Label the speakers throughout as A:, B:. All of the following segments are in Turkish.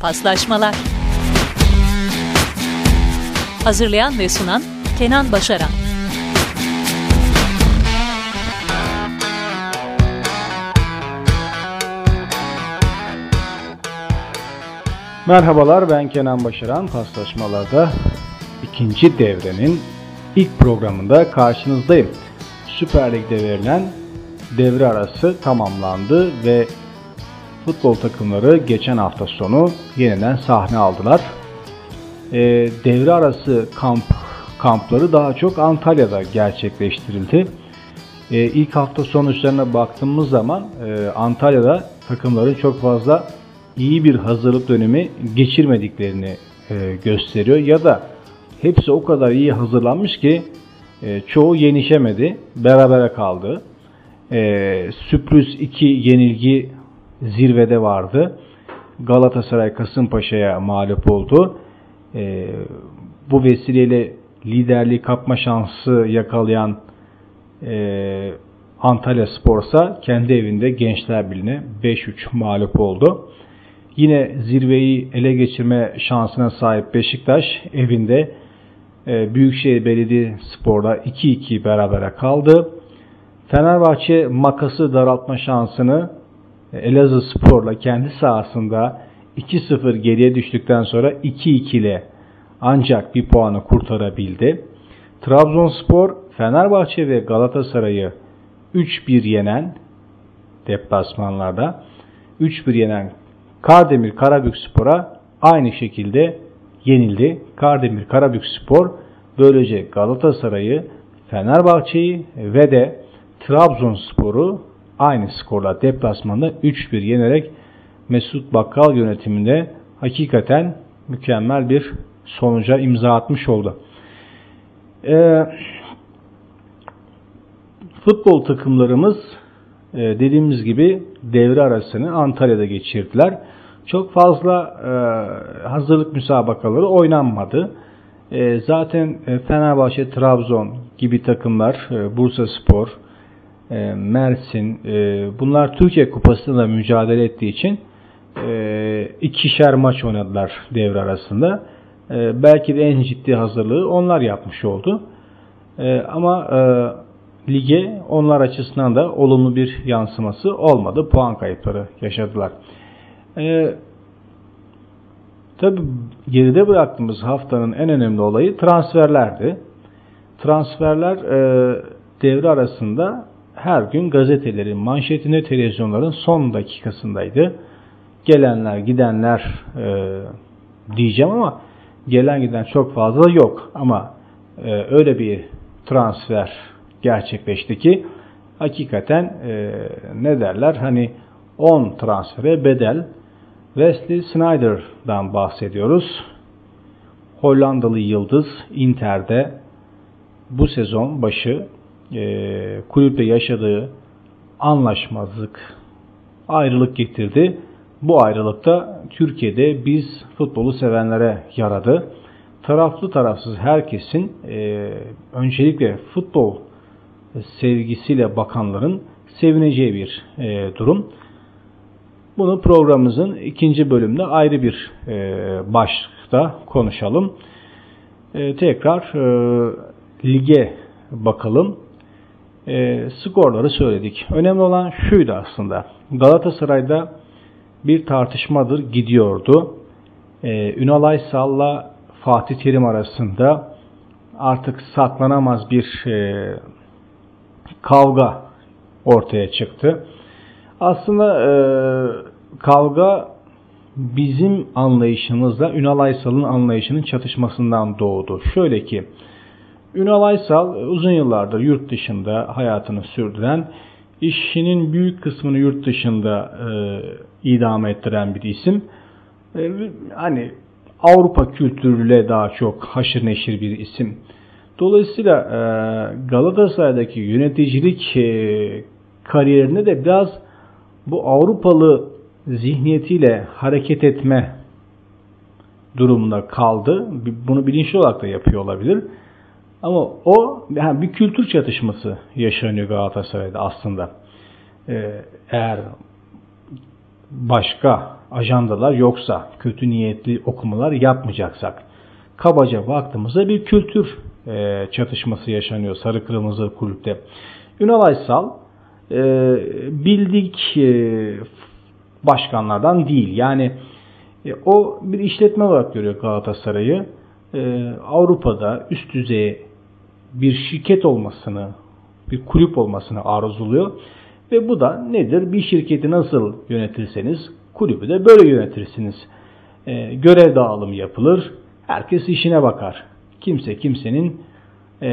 A: Paslaşmalar Hazırlayan ve sunan Kenan Başaran
B: Merhabalar ben Kenan Başaran. Paslaşmalarda ikinci devrenin ilk programında karşınızdayım. Süper Lig'de verilen devre arası tamamlandı ve futbol takımları geçen hafta sonu yeniden sahne aldılar. E, devre arası kamp kampları daha çok Antalya'da gerçekleştirildi. E, ilk hafta sonuçlarına baktığımız zaman e, Antalya'da takımların çok fazla iyi bir hazırlık dönemi geçirmediklerini e, gösteriyor ya da hepsi o kadar iyi hazırlanmış ki e, çoğu yenişemedi, berabere kaldı. E, sürpriz 2 yenilgi zirvede vardı. Galatasaray Kasımpaşa'ya mağlup oldu. E, bu vesileyle liderliği kapma şansı yakalayan e, Antalya Spor'sa kendi evinde Gençler Birliği'ne 5-3 mağlup oldu. Yine zirveyi ele geçirme şansına sahip Beşiktaş evinde e, Büyükşehir Belediye Spor'da 2-2 berabere kaldı. Fenerbahçe makası daraltma şansını Elazığ Spor'la kendi sahasında 2-0 geriye düştükten sonra 2-2 ile ancak bir puanı kurtarabildi. Trabzonspor, Fenerbahçe ve Galatasaray'ı 3-1 yenen deplasmanlarda 3-1 yenen Kardemir Karabük Spor'a aynı şekilde yenildi. Kardemir Karabük Spor böylece Galatasaray'ı, Fenerbahçe'yi ve de Trabzonspor'u aynı skorla deplasmanda 3-1 yenerek Mesut Bakkal yönetiminde hakikaten mükemmel bir sonuca imza atmış oldu. Ee, futbol takımlarımız e, dediğimiz gibi devre arasını Antalya'da geçirdiler. Çok fazla e, hazırlık müsabakaları oynanmadı. E, zaten e, Fenerbahçe, Trabzon gibi takımlar, e, Bursa Spor, e, Mersin, e, bunlar Türkiye Kupası'nda mücadele ettiği için e, ikişer maç oynadılar devre arasında. E, belki de en ciddi hazırlığı onlar yapmış oldu. Ama lige onlar açısından da olumlu bir yansıması olmadı. Puan kayıpları yaşadılar. E, Tabi geride bıraktığımız haftanın en önemli olayı transferlerdi. Transferler devre arasında her gün gazetelerin manşetinde televizyonların son dakikasındaydı. Gelenler gidenler e, diyeceğim ama gelen giden çok fazla yok. Ama e, öyle bir transfer gerçekleşti ki hakikaten e, ne derler hani 10 transfere bedel Wesley Snyder'dan bahsediyoruz. Hollandalı yıldız Inter'de bu sezon başı e, kulüpte yaşadığı anlaşmazlık, ayrılık getirdi. Bu ayrılıkta Türkiye'de biz futbolu sevenlere yaradı. Taraflı tarafsız herkesin e, öncelikle futbol sevgisiyle bakanların sevineceği bir e, durum. Bunu programımızın ikinci bölümünde ayrı bir e, başlıkta konuşalım. E, tekrar e, lige bakalım. E, skorları söyledik. Önemli olan şuydu aslında. Galatasaray'da bir tartışmadır gidiyordu. E, Ünal Aysal'la Fatih Terim arasında artık saklanamaz bir e, kavga ortaya çıktı. Aslında e, kavga bizim anlayışımızla Ünal Aysal'ın anlayışının çatışmasından doğdu. Şöyle ki Ünal Aysal uzun yıllardır yurt dışında hayatını sürdüren, işinin büyük kısmını yurt dışında e, idame ettiren bir isim. E, hani Avrupa kültürüyle daha çok haşır neşir bir isim. Dolayısıyla e, Galatasaray'daki yöneticilik e, kariyerinde de biraz bu Avrupalı zihniyetiyle hareket etme durumunda kaldı. Bunu bilinçli olarak da yapıyor olabilir. Ama o yani bir kültür çatışması yaşanıyor Galatasaray'da aslında. Ee, eğer başka ajandalar yoksa, kötü niyetli okumalar yapmayacaksak, kabaca baktığımızda bir kültür e, çatışması yaşanıyor Sarı Kırmızı Kulüpte. Ünal Aysal e, bildik e, başkanlardan değil. Yani e, o bir işletme olarak görüyor Galatasaray'ı. E, Avrupa'da üst düzey bir şirket olmasını, bir kulüp olmasını arzuluyor. Ve bu da nedir? Bir şirketi nasıl yönetirseniz kulübü de böyle yönetirsiniz. E, görev dağılımı yapılır. Herkes işine bakar. Kimse kimsenin e,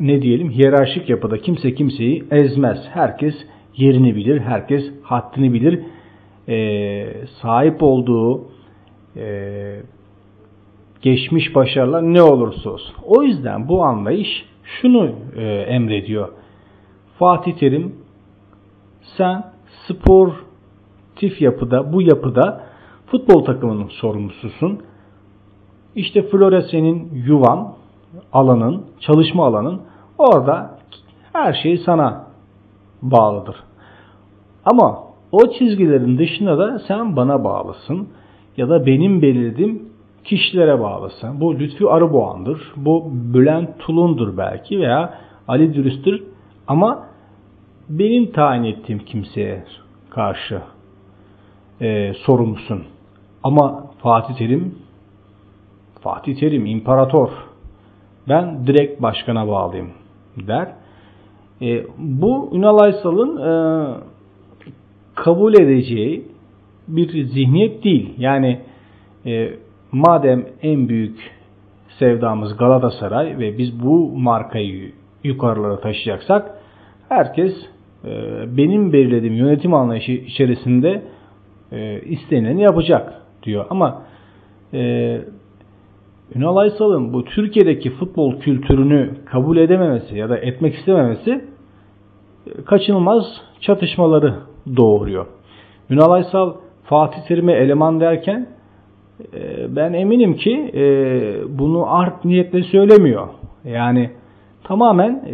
B: ne diyelim hiyerarşik yapıda kimse kimseyi ezmez. Herkes yerini bilir, herkes haddini bilir. E, sahip olduğu e, geçmiş başarılar ne olursa olsun. O yüzden bu anlayış şunu e, emrediyor. Fatih Terim sen sportif yapıda, bu yapıda futbol takımının sorumlususun. İşte Flora senin yuvan, alanın, çalışma alanın. Orada her şey sana bağlıdır. Ama o çizgilerin dışında da sen bana bağlısın ya da benim belirlediğim kişilere bağlısın. Bu Lütfi Arıboğan'dır, bu Bülent Tulun'dur belki veya Ali Dürüst'tür ama benim tayin ettiğim kimseye karşı e, sorumlusun. Ama Fatih Terim, Fatih Terim imparator, ben direkt başkana bağlıyım der. E, bu Ünal Aysal'ın e, kabul edeceği bir zihniyet değil. Yani e, madem en büyük sevdamız Galatasaray ve biz bu markayı yukarılara taşıyacaksak herkes e, benim belirlediğim yönetim anlayışı içerisinde e, istenileni yapacak diyor. Ama e, Ünal Aysal'ın bu Türkiye'deki futbol kültürünü kabul edememesi ya da etmek istememesi kaçınılmaz çatışmaları doğuruyor. Ünal Aysal Fatih Terim'e eleman derken ben eminim ki e, bunu art niyetle söylemiyor. Yani tamamen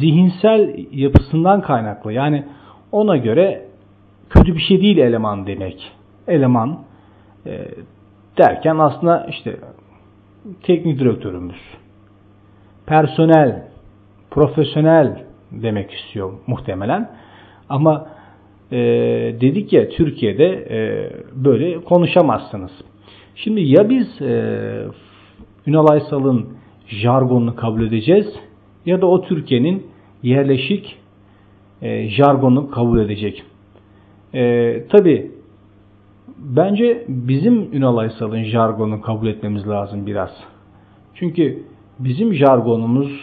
B: zihinsel yapısından kaynaklı. Yani ona göre kötü bir şey değil eleman demek. Eleman derken aslında işte teknik direktörümüz, personel, profesyonel demek istiyor muhtemelen. Ama e, dedik ya Türkiye'de e, böyle konuşamazsınız. Şimdi ya biz e, Ünal Aysal'ın jargonunu kabul edeceğiz ya da o Türkiye'nin yerleşik e, jargonunu kabul edecek. E, Tabi bence bizim Ünal Aysal'ın jargonunu kabul etmemiz lazım biraz. Çünkü bizim jargonumuzla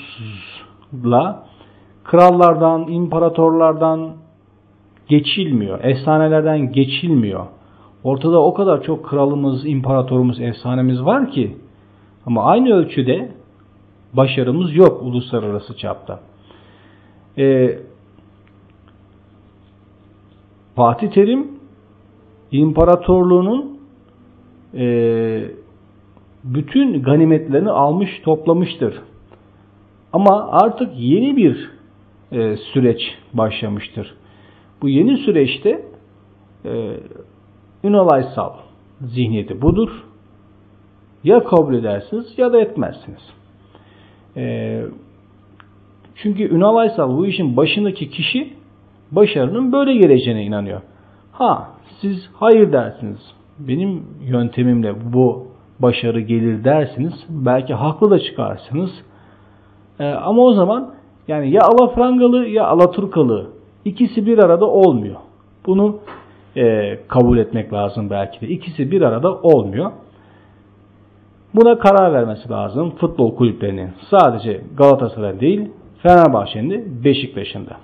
B: krallardan, imparatorlardan geçilmiyor. Efsanelerden geçilmiyor. Ortada o kadar çok kralımız, imparatorumuz, efsanemiz var ki ama aynı ölçüde başarımız yok uluslararası çapta. Ee, Fatih Terim imparatorluğunun e, bütün ganimetlerini almış toplamıştır. Ama artık yeni bir e, süreç başlamıştır. Bu yeni süreçte e, Ünal Aysal zihniyeti budur. Ya kabul edersiniz ya da etmezsiniz. E, çünkü Ünal Aysal bu işin başındaki kişi başarının böyle geleceğine inanıyor. Ha siz hayır dersiniz. Benim yöntemimle bu başarı gelir dersiniz. Belki haklı da çıkarsınız. E, ama o zaman yani ya Alafrangalı ya Alaturkalı ikisi bir arada olmuyor. Bunu e, kabul etmek lazım belki de. İkisi bir arada olmuyor. Buna karar vermesi lazım futbol kulüplerinin. Sadece Galatasaray değil, Fenerbahçe'nin de Beşiktaş'ın da.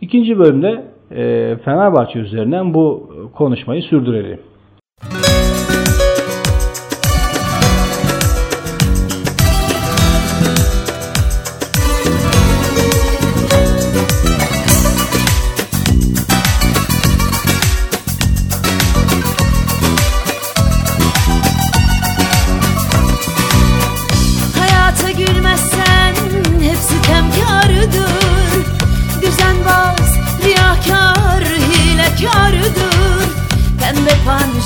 B: İkinci bölümde e, Fenerbahçe üzerinden bu konuşmayı sürdürelim.
C: kar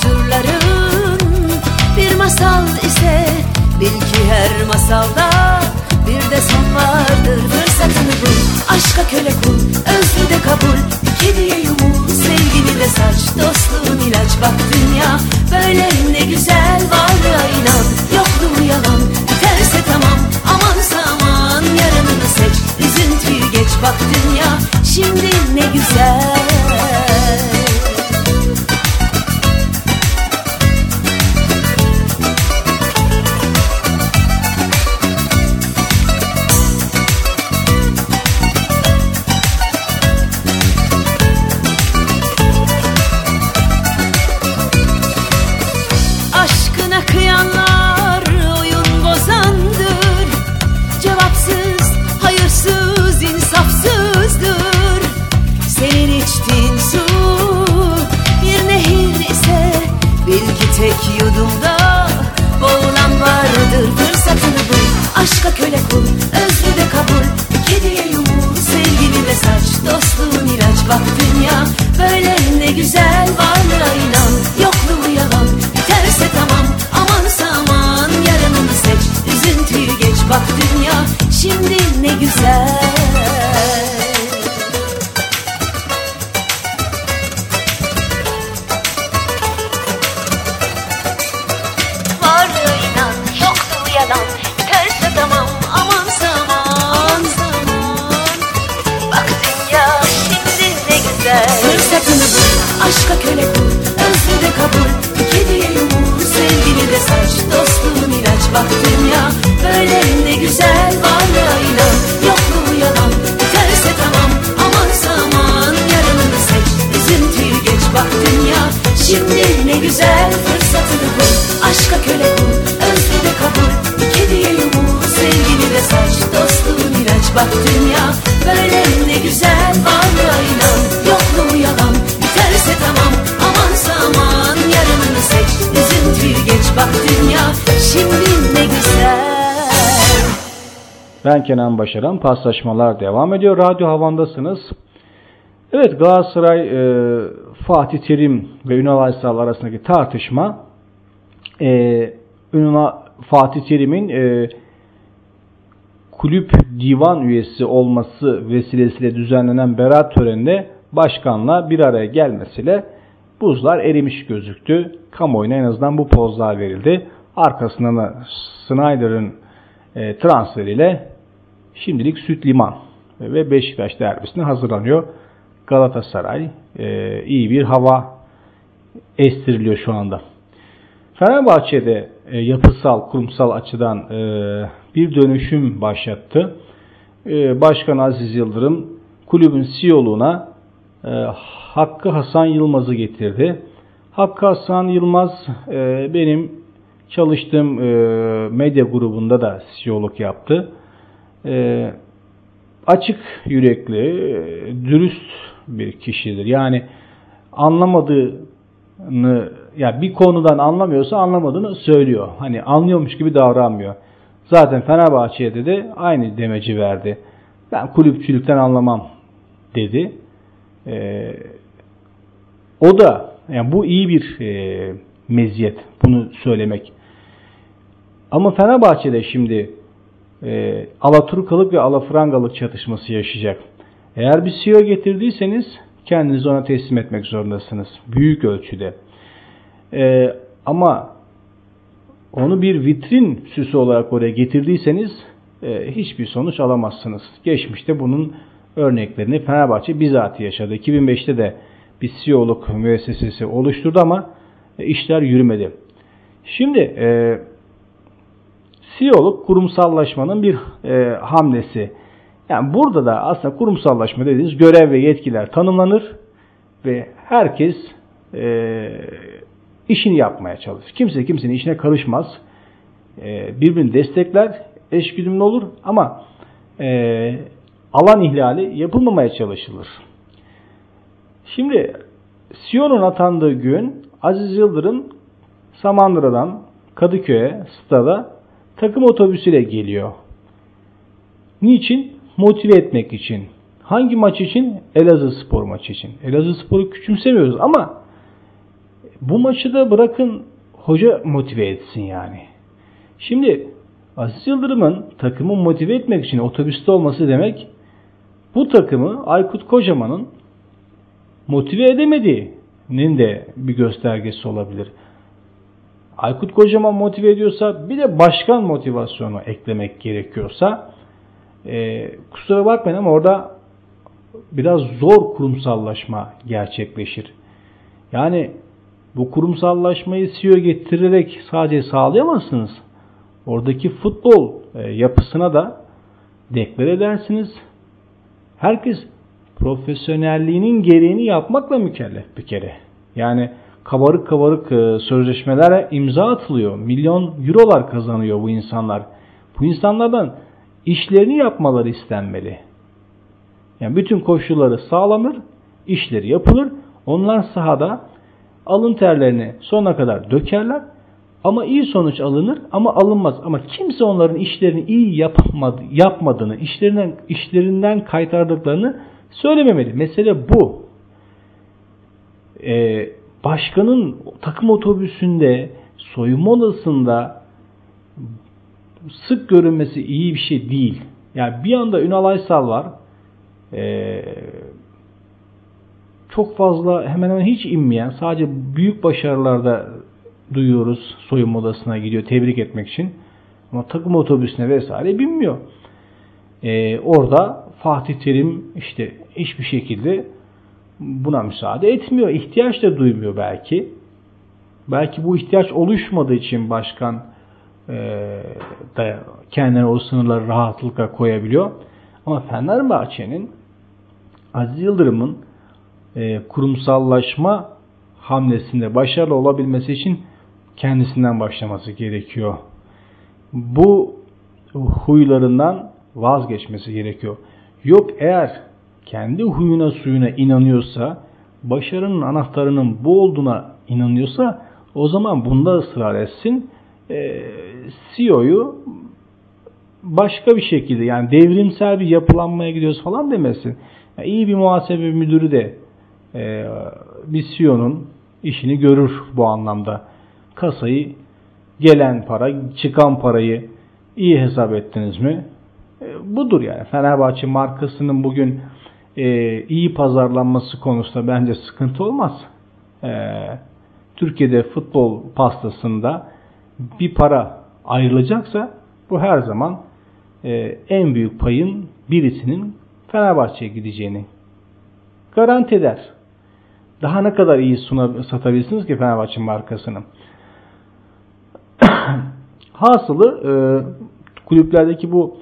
C: panjurların Bir masal ise bil ki her masalda Bir de son vardır. Fırsatını bul Aşka köle kul, özlü de kabul. Kediye yumul, sevgini de saç Dostluğun ilaç. Bak dünya Böyle ne güzel varlığa inan. Yokluğu yalan, biterse tamam. Amansa aman yarınını seç Üzüntüyü geç. Bak dünya Şimdi ne güzel aşka köle kul, özlü de kabul. Kediye yumul, sevgini de saç, dostluğun ilaç bak dünya Böyle ne güzel. Varlığa inan, yokluğu yalan. Biterse tamam, amansa aman yarınını seç. Üzüntüyü geç bak dünya, şimdi ne güzel
B: Ben Kenan Başaran. Paslaşmalar devam ediyor. Radyo Havan'dasınız. Evet Galatasaray e, Fatih Terim ve Ünal Aysal arasındaki tartışma e, Ünal, Fatih Terim'in e, kulüp divan üyesi olması vesilesiyle düzenlenen beraat töreninde başkanla bir araya gelmesiyle buzlar erimiş gözüktü. Kamuoyuna en azından bu pozlar verildi. Arkasından da Snyder'ın e, transferiyle şimdilik Süt Liman ve Beşiktaş derbisine hazırlanıyor. Galatasaray e, iyi bir hava estiriliyor şu anda. Fenerbahçe'de e, yapısal, kurumsal açıdan e, bir dönüşüm başlattı. E, Başkan Aziz Yıldırım kulübün CEO'luğuna e, Hakkı Hasan Yılmaz'ı getirdi. Hakkı Hasan Yılmaz e, benim çalıştığım e, medya grubunda da CEO'luk yaptı. E, açık yürekli, dürüst bir kişidir. Yani anlamadığını ya bir konudan anlamıyorsa anlamadığını söylüyor. Hani anlıyormuş gibi davranmıyor. Zaten Fenerbahçe'de de aynı demeci verdi. Ben kulüpçülükten anlamam dedi. Ee, o da yani bu iyi bir e, meziyet bunu söylemek. Ama Fenerbahçe'de şimdi e, Alaturkalık ve Alafrangalık çatışması yaşayacak. Eğer bir CEO getirdiyseniz kendinizi ona teslim etmek zorundasınız. Büyük ölçüde. E, ama onu bir vitrin süsü olarak oraya getirdiyseniz e, hiçbir sonuç alamazsınız. Geçmişte bunun örneklerini Fenerbahçe bizzat yaşadı. 2005'te de bir CEO'luk müessesesi oluşturdu ama e, işler yürümedi. Şimdi e, CEO'luk kurumsallaşmanın bir e, hamlesi. Yani burada da aslında kurumsallaşma dediğiniz görev ve yetkiler tanımlanır ve herkes e, işini yapmaya çalışır. Kimse kimsenin işine karışmaz. E, birbirini destekler, eşgüdümlü olur ama e, alan ihlali yapılmamaya çalışılır. Şimdi CEO'nun atandığı gün Aziz Yıldırım Samandıra'dan Kadıköy'e, stada takım otobüsüyle geliyor. Niçin? Motive etmek için. Hangi maç için? Elazığ spor maçı için. Elazığ sporu küçümsemiyoruz ama bu maçı da bırakın hoca motive etsin yani. Şimdi Aziz Yıldırım'ın takımı motive etmek için otobüste olması demek bu takımı Aykut Kocaman'ın motive edemediğinin de bir göstergesi olabilir. Aykut Kocaman motive ediyorsa bir de başkan motivasyonu eklemek gerekiyorsa e, kusura bakmayın ama orada biraz zor kurumsallaşma gerçekleşir. Yani bu kurumsallaşmayı CEO getirerek sadece sağlayamazsınız. Oradaki futbol e, yapısına da deklar edersiniz. Herkes profesyonelliğinin gereğini yapmakla mükellef bir kere. Yani kabarık kabarık e, sözleşmelere imza atılıyor. Milyon eurolar kazanıyor bu insanlar. Bu insanlardan işlerini yapmaları istenmeli. Yani bütün koşulları sağlanır, işleri yapılır. Onlar sahada alın terlerini sonuna kadar dökerler. Ama iyi sonuç alınır ama alınmaz. Ama kimse onların işlerini iyi yapmadı, yapmadığını, işlerinden, işlerinden kaytardıklarını söylememeli. Mesele bu. Ee, başkanın takım otobüsünde, soyunma odasında sık görünmesi iyi bir şey değil. Yani bir anda Ünal Aysal var. Ee, çok fazla hemen hemen hiç inmeyen sadece büyük başarılarda duyuyoruz soyunma odasına gidiyor tebrik etmek için. Ama takım otobüsüne vesaire binmiyor. Ee, orada Fatih Terim işte hiçbir şekilde buna müsaade etmiyor. İhtiyaç da duymuyor belki. Belki bu ihtiyaç oluşmadığı için başkan e, da kendine o sınırları rahatlıkla koyabiliyor. Ama Fenerbahçe'nin Aziz Yıldırım'ın e, kurumsallaşma hamlesinde başarılı olabilmesi için kendisinden başlaması gerekiyor. Bu huylarından vazgeçmesi gerekiyor. Yok eğer kendi huyuna suyuna inanıyorsa, başarının anahtarının bu olduğuna inanıyorsa o zaman bunda ısrar etsin. E, CEO'yu başka bir şekilde yani devrimsel bir yapılanmaya gidiyoruz falan demesin. Yani iyi bir muhasebe müdürü de e, bir CEO'nun işini görür bu anlamda. Kasayı gelen para, çıkan parayı iyi hesap ettiniz mi? E, budur yani. Fenerbahçe markasının bugün e, iyi pazarlanması konusunda bence sıkıntı olmaz. E, Türkiye'de futbol pastasında bir para ayrılacaksa bu her zaman e, en büyük payın birisinin Fenerbahçe'ye gideceğini garanti eder. Daha ne kadar iyi suna, satabilirsiniz ki Fenerbahçe markasını. Hasılı e, kulüplerdeki bu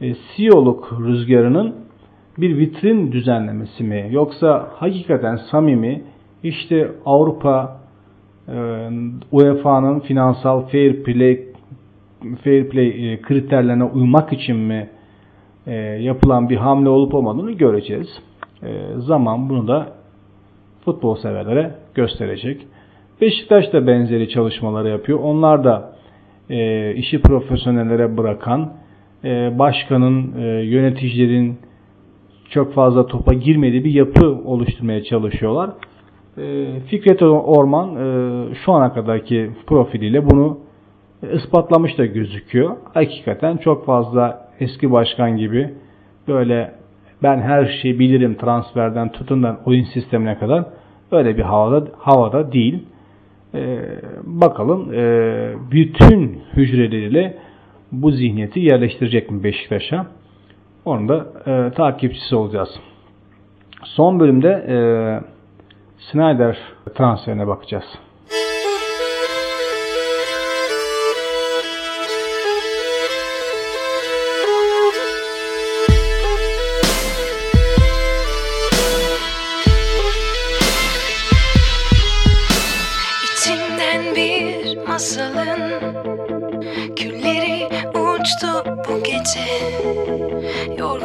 B: e, CEO'luk rüzgarının bir vitrin düzenlemesi mi yoksa hakikaten samimi işte Avrupa e, UEFA'nın finansal fair play fair play e, kriterlerine uymak için mi e, yapılan bir hamle olup olmadığını göreceğiz. Zaman bunu da futbol severlere gösterecek. Beşiktaş da benzeri çalışmaları yapıyor. Onlar da işi profesyonellere bırakan, başkanın, yöneticilerin çok fazla topa girmediği bir yapı oluşturmaya çalışıyorlar. E, Fikret Orman e, şu ana kadarki profiliyle bunu ispatlamış da gözüküyor. Hakikaten çok fazla eski başkan gibi böyle ben her şeyi bilirim transferden tutundan oyun sistemine kadar öyle bir havada havada değil. Ee, bakalım e, bütün hücreleriyle bu zihniyeti yerleştirecek mi Beşiktaş'a? Onun da e, takipçisi olacağız. Son bölümde e, Snyder transferine bakacağız.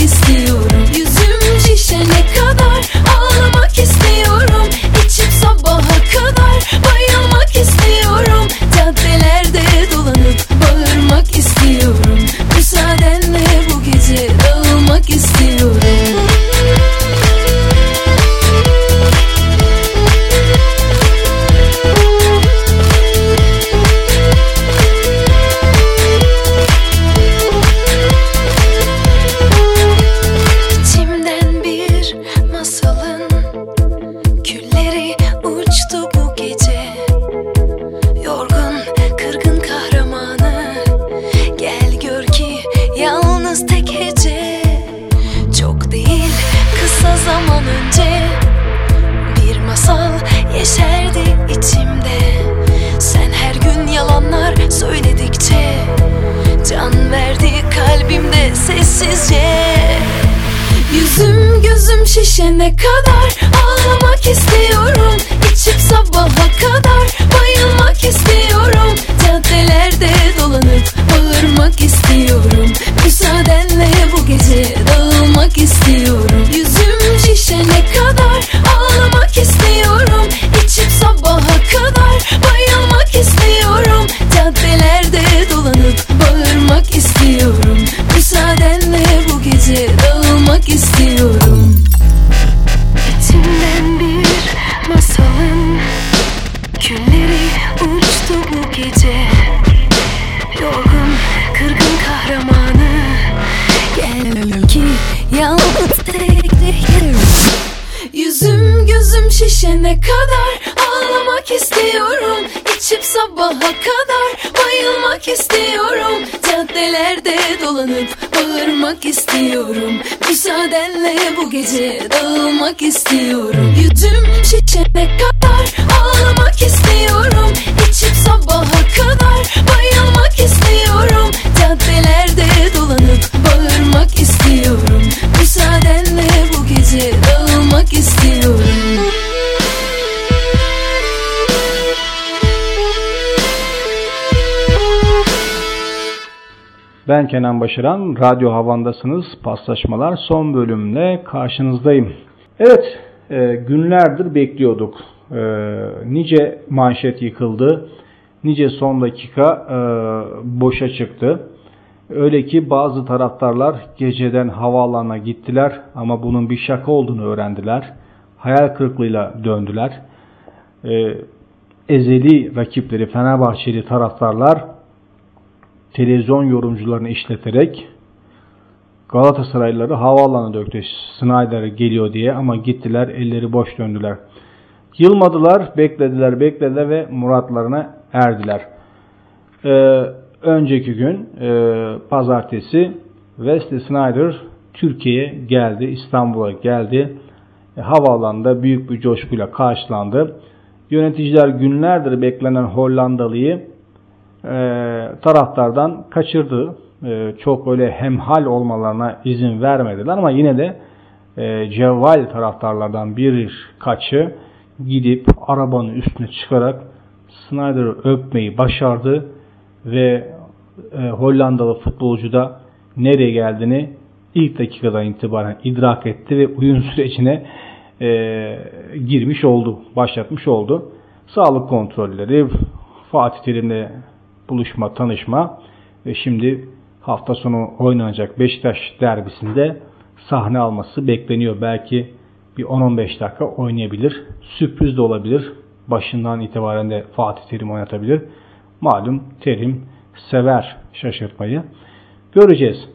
D: dağılmak istiyorum Yüzüm Bu gece dağılmak istiyorum. Yüzüm şişene kadar
B: Ben Kenan Başaran, Radyo Havan'dasınız. Paslaşmalar son bölümle karşınızdayım. Evet, e, günlerdir bekliyorduk. E, nice manşet yıkıldı, nice son dakika e, boşa çıktı. Öyle ki bazı taraftarlar geceden havaalanına gittiler ama bunun bir şaka olduğunu öğrendiler. Hayal kırıklığıyla döndüler. E, ezeli rakipleri Fenerbahçeli taraftarlar televizyon yorumcularını işleterek Galatasaraylıları havaalanına döktü. Snyder geliyor diye ama gittiler elleri boş döndüler. Yılmadılar, beklediler, beklediler ve muratlarına erdiler. Ee, önceki gün e, pazartesi Wesley Snyder Türkiye'ye geldi, İstanbul'a geldi. E, havaalanında büyük bir coşkuyla karşılandı. Yöneticiler günlerdir beklenen Hollandalıyı taraftardan kaçırdı. E, çok öyle hemhal olmalarına izin vermediler ama yine de e, cevval taraftarlardan bir kaçı gidip arabanın üstüne çıkarak Snyder'ı öpmeyi başardı ve e, Hollandalı futbolcu da nereye geldiğini ilk dakikadan itibaren idrak etti ve uyum sürecine e, girmiş oldu, başlatmış oldu. Sağlık kontrolleri, Fatih Terim'le buluşma, tanışma ve şimdi hafta sonu oynanacak Beşiktaş derbisinde sahne alması bekleniyor. Belki bir 10-15 dakika oynayabilir. Sürpriz de olabilir. Başından itibaren de Fatih Terim oynatabilir. Malum Terim sever şaşırtmayı. Göreceğiz.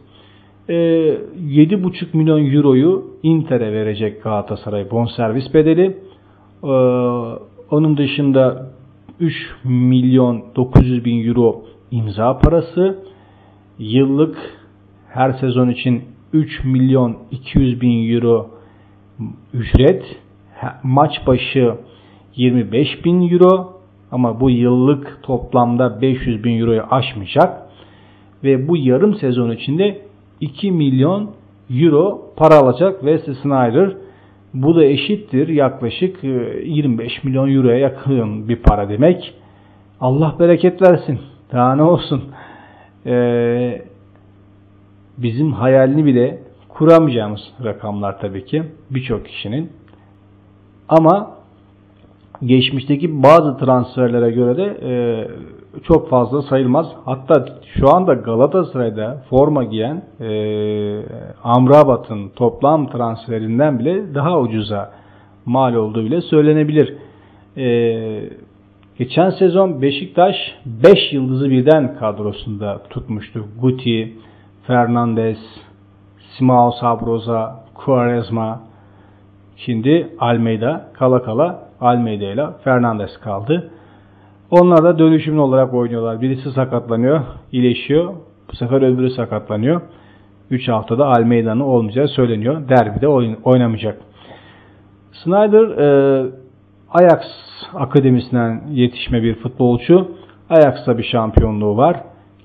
B: E, 7,5 milyon euroyu Inter'e verecek Galatasaray bonservis bedeli. E, onun dışında 3 milyon 900 bin euro imza parası. Yıllık her sezon için 3 milyon 200 bin euro ücret. Maç başı 25 bin euro ama bu yıllık toplamda 500 bin euroyu aşmayacak. Ve bu yarım sezon içinde 2 milyon euro para alacak Wesley Snyder. Bu da eşittir yaklaşık 25 milyon euroya yakın bir para demek. Allah bereket versin. Daha ne olsun. Ee, bizim hayalini bile kuramayacağımız rakamlar tabii ki birçok kişinin. Ama geçmişteki bazı transferlere göre de e, çok fazla sayılmaz. Hatta şu anda Galatasaray'da forma giyen e, Amrabat'ın toplam transferinden bile daha ucuza mal olduğu bile söylenebilir. E, geçen sezon Beşiktaş 5 yıldızı birden kadrosunda tutmuştu. Guti, Fernandes, Simao Sabroza, Quaresma, şimdi Almeida, kala kala Almeida ile Fernandes kaldı. Onlar da dönüşümlü olarak oynuyorlar. Birisi sakatlanıyor, iyileşiyor. Bu sefer öbürü sakatlanıyor. 3 haftada Almeida'nın olmayacağı söyleniyor. Derbide oynamayacak. Snyder e, Ajax akademisinden yetişme bir futbolcu. Ajax'ta bir şampiyonluğu var.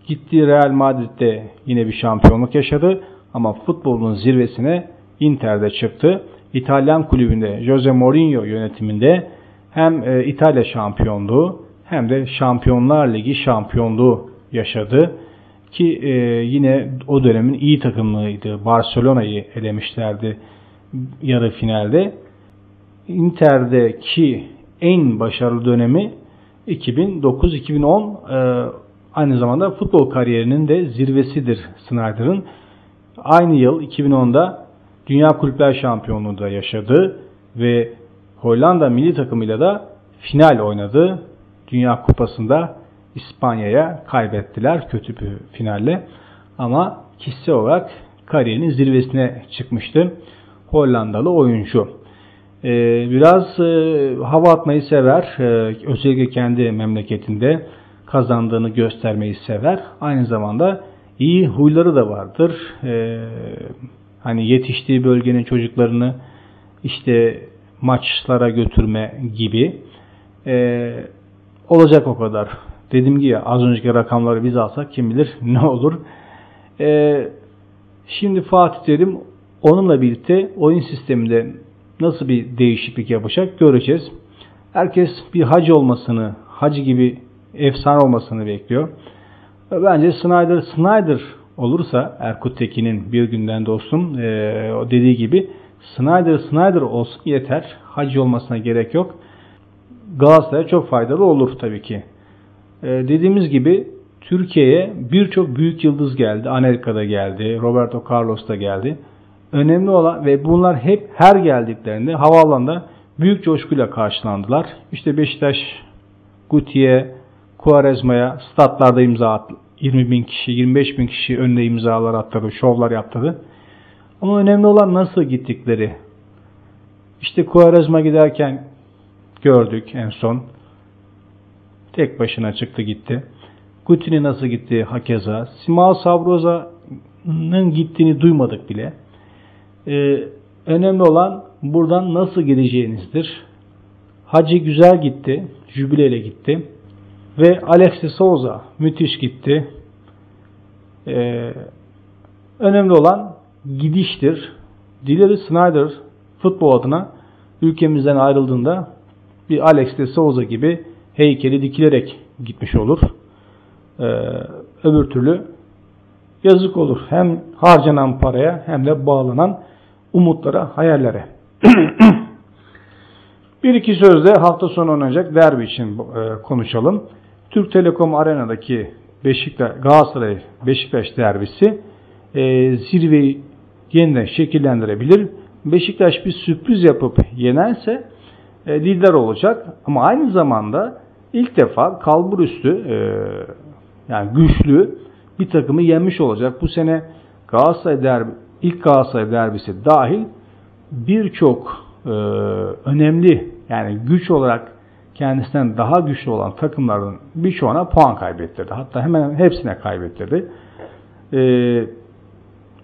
B: Gittiği Real Madrid'de yine bir şampiyonluk yaşadı. Ama futbolun zirvesine Inter'de çıktı. İtalyan kulübünde Jose Mourinho yönetiminde hem e, İtalya şampiyonluğu hem de Şampiyonlar Ligi şampiyonluğu yaşadı. Ki e, yine o dönemin iyi takımlıydı. Barcelona'yı elemişlerdi yarı finalde. Inter'deki en başarılı dönemi 2009-2010 e, aynı zamanda futbol kariyerinin de zirvesidir Snyder'ın. Aynı yıl 2010'da Dünya Kulüpler Şampiyonluğu da yaşadı ve Hollanda milli takımıyla da final oynadı. Dünya Kupası'nda İspanya'ya kaybettiler kötü bir finalle. Ama kişisel olarak kariyerinin zirvesine çıkmıştı. Hollandalı oyuncu. Ee, biraz e, hava atmayı sever. Ee, özellikle kendi memleketinde kazandığını göstermeyi sever. Aynı zamanda iyi huyları da vardır. Ee, hani yetiştiği bölgenin çocuklarını işte maçlara götürme gibi. Ee, olacak o kadar. Dediğim gibi az önceki rakamları biz alsak kim bilir ne olur. Ee, şimdi Fatih Terim onunla birlikte oyun sisteminde nasıl bir değişiklik yapacak göreceğiz. Herkes bir hacı olmasını, hacı gibi efsane olmasını bekliyor. Bence Snyder Snyder olursa Erkut Tekin'in bir günden dostum e, o dediği gibi Snyder Snyder olsun yeter. Hacı olmasına gerek yok. Galatasaray'a çok faydalı olur tabii ki. E, dediğimiz gibi Türkiye'ye birçok büyük yıldız geldi. Amerika'da geldi. Roberto Carlos da geldi. Önemli olan ve bunlar hep her geldiklerinde havaalanında büyük coşkuyla karşılandılar. İşte Beşiktaş Gutiye, Kuarezma'ya statlarda imza attı. 20 bin kişi, 25 bin kişi önüne imzalar attırdı, şovlar yaptırdı. Ama önemli olan nasıl gittikleri. İşte Kuarezma giderken gördük en son. Tek başına çıktı gitti. Guti'nin nasıl gitti hakeza. Simao Sabroza'nın gittiğini duymadık bile. Ee, önemli olan buradan nasıl gideceğinizdir. Hacı güzel gitti. Jübileyle gitti. Ve Alexis Souza müthiş gitti. Ee, önemli olan gidiştir. Dileri Snyder futbol adına ülkemizden ayrıldığında bir Alex de Souza gibi heykeli dikilerek gitmiş olur. Ee, öbür türlü yazık olur. Hem harcanan paraya hem de bağlanan umutlara, hayallere. bir iki sözde hafta sonu oynanacak derbi için e, konuşalım. Türk Telekom Arena'daki Beşiktaş, Galatasaray Beşiktaş derbisi e, zirveyi yeniden şekillendirebilir. Beşiktaş bir sürpriz yapıp yenerse e, lider olacak. Ama aynı zamanda ilk defa kalbur üstü e, yani güçlü bir takımı yenmiş olacak. Bu sene Galatasaray derbi, ilk Galatasaray derbisi dahil birçok e, önemli yani güç olarak kendisinden daha güçlü olan takımların birçoğuna puan kaybettirdi. Hatta hemen hepsine kaybettirdi. Ee,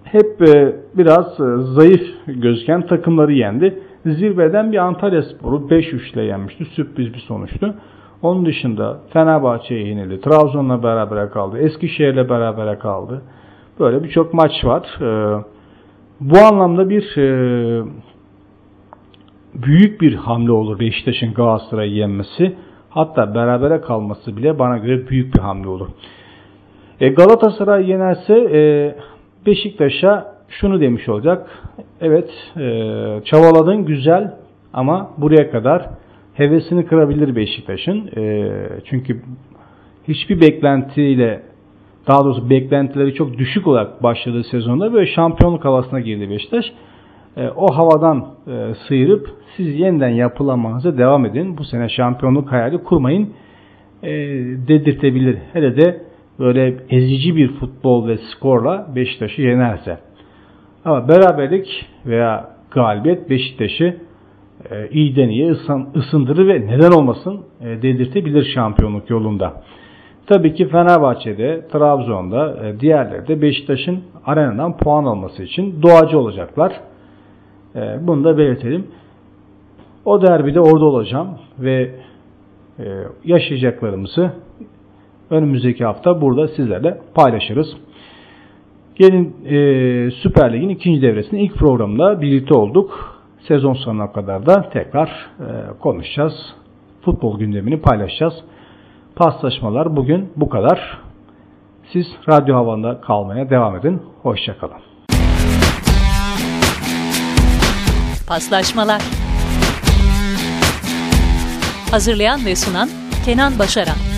B: hep e, biraz e, zayıf gözüken takımları yendi. Zirveden bir Antalya Sporu 5-3 ile yenmişti. Sürpriz bir sonuçtu. Onun dışında Fenerbahçe'ye yenildi. Trabzon'la beraber kaldı. Eskişehir'le beraber kaldı. Böyle birçok maç var. Ee, bu anlamda bir e, büyük bir hamle olur Beşiktaş'ın Galatasaray'ı yenmesi. Hatta berabere kalması bile bana göre büyük bir hamle olur. E, Galatasaray yenerse e, Beşiktaş'a şunu demiş olacak. Evet e, çabaladın güzel ama buraya kadar hevesini kırabilir Beşiktaş'ın. E, çünkü hiçbir beklentiyle daha doğrusu beklentileri çok düşük olarak başladığı sezonda böyle şampiyonluk havasına girdi Beşiktaş. E, o havadan e, sıyırıp siz yeniden yapılamanıza devam edin. Bu sene şampiyonluk hayali kurmayın e, dedirtebilir. Hele de böyle ezici bir futbol ve skorla Beşiktaş'ı yenerse. Ama beraberlik veya galibiyet Beşiktaş'ı e, iyiden iyiye ısındırır ve neden olmasın e, dedirtebilir şampiyonluk yolunda. Tabii ki Fenerbahçe'de, Trabzon'da, e, diğerleri Beşiktaş'ın arenadan puan alması için doğacı olacaklar. E, bunu da belirtelim. O derbide orada olacağım ve e, yaşayacaklarımızı önümüzdeki hafta burada sizlerle paylaşırız. Gelin e, Süper Lig'in ikinci devresinin ilk programında birlikte olduk. Sezon sonuna kadar da tekrar e, konuşacağız. Futbol gündemini paylaşacağız. Paslaşmalar bugün bu kadar. Siz radyo havanda kalmaya devam edin. Hoşçakalın.
A: Paslaşmalar Hazırlayan ve sunan Kenan Başaran